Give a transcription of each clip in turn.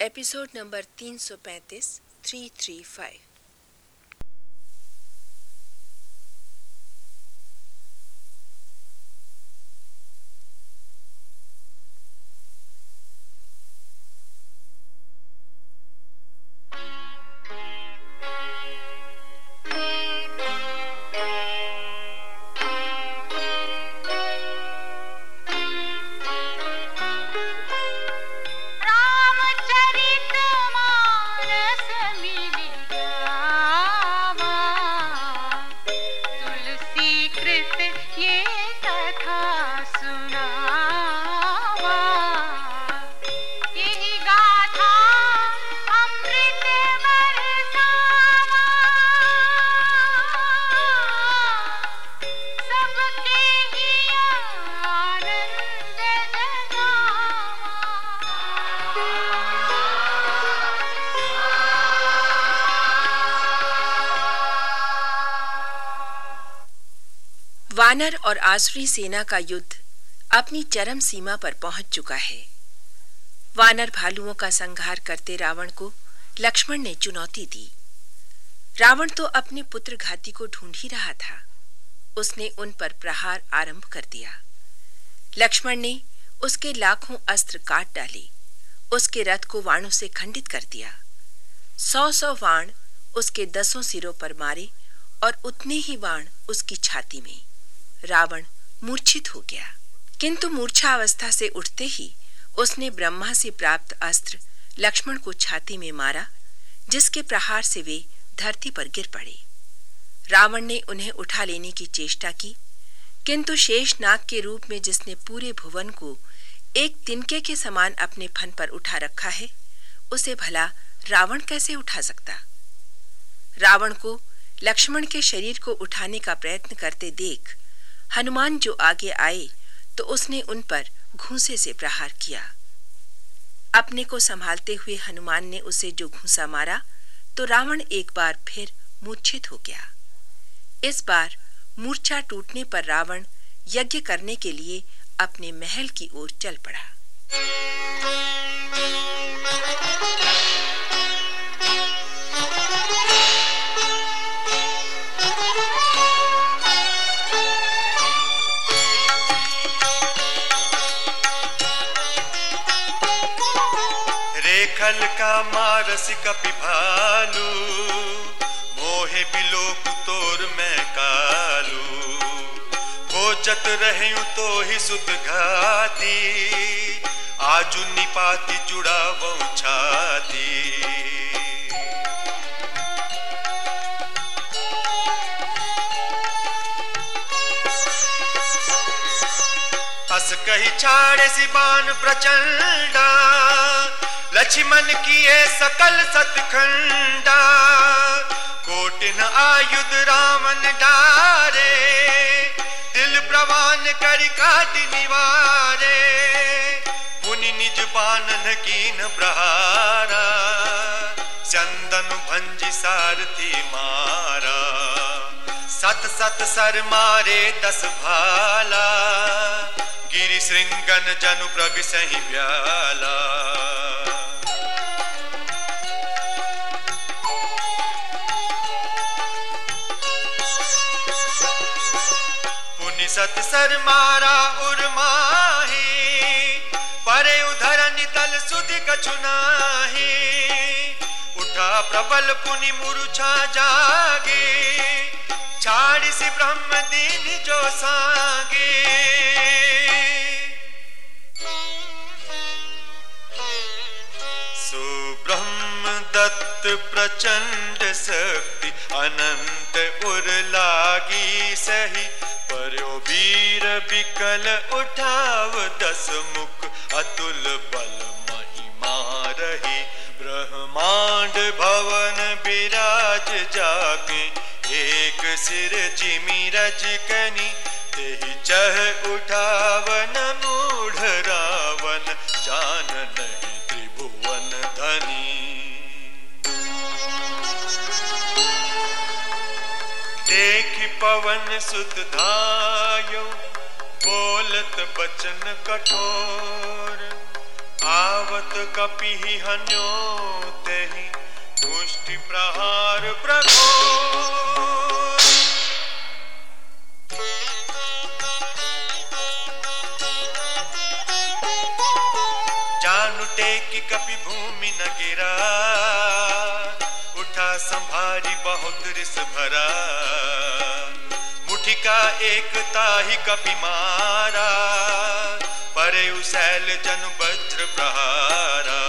Episode number 335 335 वानर और आसुरी सेना का युद्ध अपनी चरम सीमा पर पहुँच चुका है। वानर भालुओं का संहार करते रावण को लक्ष्मण ने चुनौती दी। रावण तो अपने पुत्र घाती को ढूंढ ही रहा था। उसने उन पर प्रहार आरंभ कर दिया। लक्ष्मण ने उसके लाखों अस्त्र काट डाले। उसके रथ को वाणों से खंडित कर दिया। सौ सौ वाण उसके दसों सिरों पर मारे और उतने ही वाण उसकी छाती में। रावण मूर्छित हो गया। किंतु मूर्छा अवस्था से उठते ही उसने ब्रह्मा से प्राप्त अस्त्र लक्ष्मण को छाती में मारा, जिसके प्रहार से वे धरती पर गिर पड़े। रावण ने उन्हें उठा लेने की चेष्टा की, किंतु शेष नाग के रूप में जिसने पूरे भुवन को एक तिनके के समान अपने फन पर उठा रखा है, उसे भला रावण कैसे उठा सकता? रावण को लक्ष्मण के शरीर को उठाने का प्रयत्न करते देख हनुमान जो आगे आए तो उसने उन पर घूसे से प्रहार किया। अपने को संभालते हुए हनुमान ने उसे जो घूसा मारा तो रावण एक बार फिर मूर्छित हो गया। इस बार मूर्छा टूटने पर रावण यज्ञ करने के लिए अपने महल की ओर चल पड़ा। खल का कपि भालू मोहे बिलोक तोर मैं कालू। खोजत रहे तो ही सुत घाती, आजु निपाती जुड़ा वो छाती। अस कही छाड़े सिबान प्रचंडा लक्ष्मण किए सकल सतखंडा। कोटिन आयुध रावण डारे। दिल प्रवान कर काट निवारे। पुनि निज बानन कीन प्रहारा। चंदन भंज सारथी मारा। सत सत सर मारे दस भाला। गिरी श्रृंगन जनु प्रभि सही ब्याला सत सर मारा उर्माही परे उधर नितल सुधि कछुनाही उठा प्रबल पुनि मुरुछा जागे छाड़िस ब्रह्म दीन जो सागे। सुब्रह्म दत्त प्रचंड बिकल उठाव दस मुख, अतुल बल महिमा रही। ब्रह्मांड भवन विराज जाके एक सिर जिमी रज कनी ते चह उठावन मूढ़ रावण। जान नहीं त्रिभुवन धनी। देख पवन सुत धायो बोलत बचन कठोर, आवत कपि हन्यो तेहि मुष्टि प्रहार प्रघो कि कपि भूमि न गिरा, उठा संभारी बहुत रिस भरा। का एक ताही कपि मारा, परे उसल जन वज्र प्रहारा।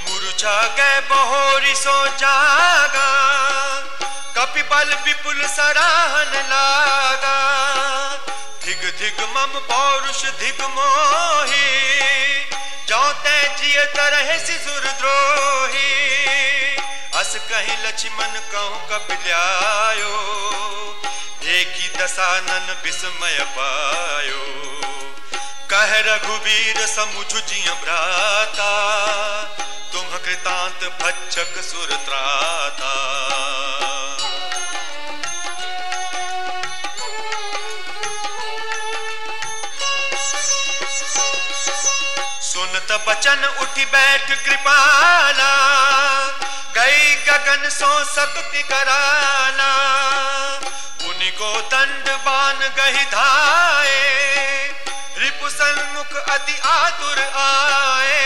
मुरझा गए बहोरी सो जागा कपिबल विपुल सराहन लागा। धिग धिग मम पौरुष धिग मोही जौते जिय तरह सिसुर द्रोही। अस कहीं लक्ष्मण कहूँ कपिल्यायो। देखी दसानन विस्मय पायो। कह रघुवीर समुझ जिय भ्राता। तुम कृतांत भक्षक सुर त्राता। बचन उठ बैठ कृपाला, गई गगन सो शक्ति कराला। उनको दंड बान गही धाए, रिपु सन्मुख अति आतुर आए।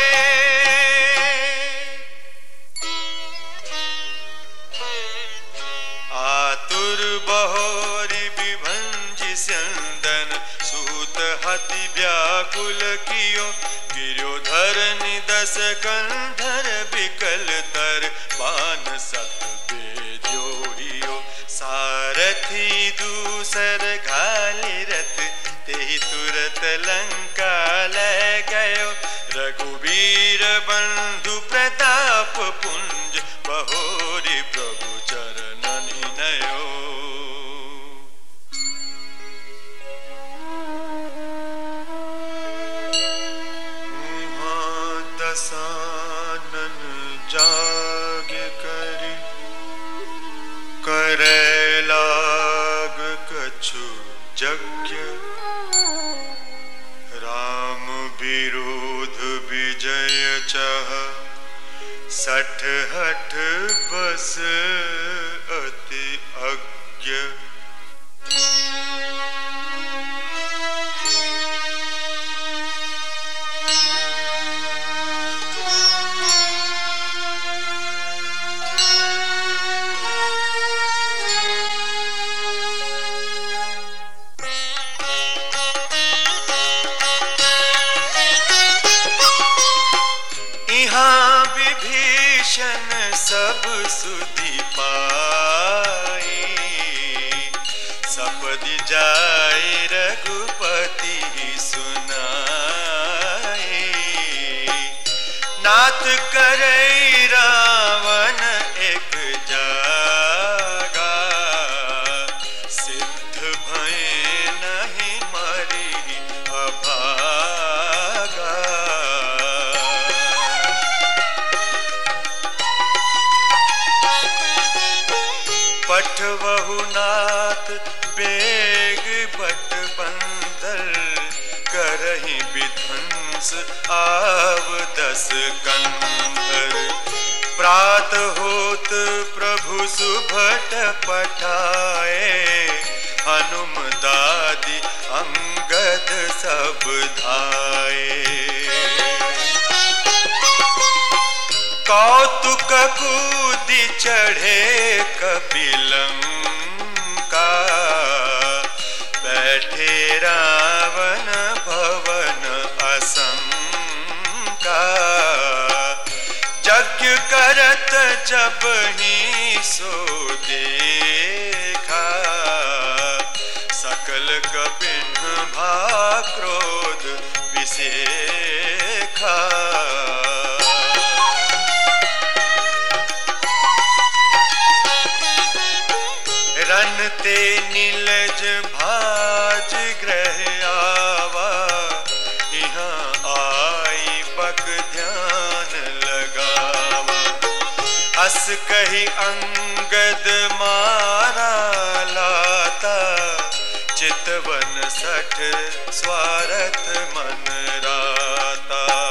आतुर बहोरी कंधर बिकल तर पान सत बेजोड़ियो सारथी दूसर घाली रथ ते तुरत लंका ले गयो। रघुवीर बंधु प्रताप पुंज बहोरी जाग कर करे लाग कछु यज्ञ राम विरोध विजय चह सठ हठ बस। नाथ करे रावण एक जागा। सिद्ध भय नहीं मरी अभागा। पठवहु नाथ बेग पठाए। हनुम दादी अंगद सब धाये कौतुक कूदि चढ़े कपिलंका। बैठे रावण भवन असंका। यज्ञ करत जब ही सो अंगद मारा लाता चितवन सठ स्वारथ मन राता।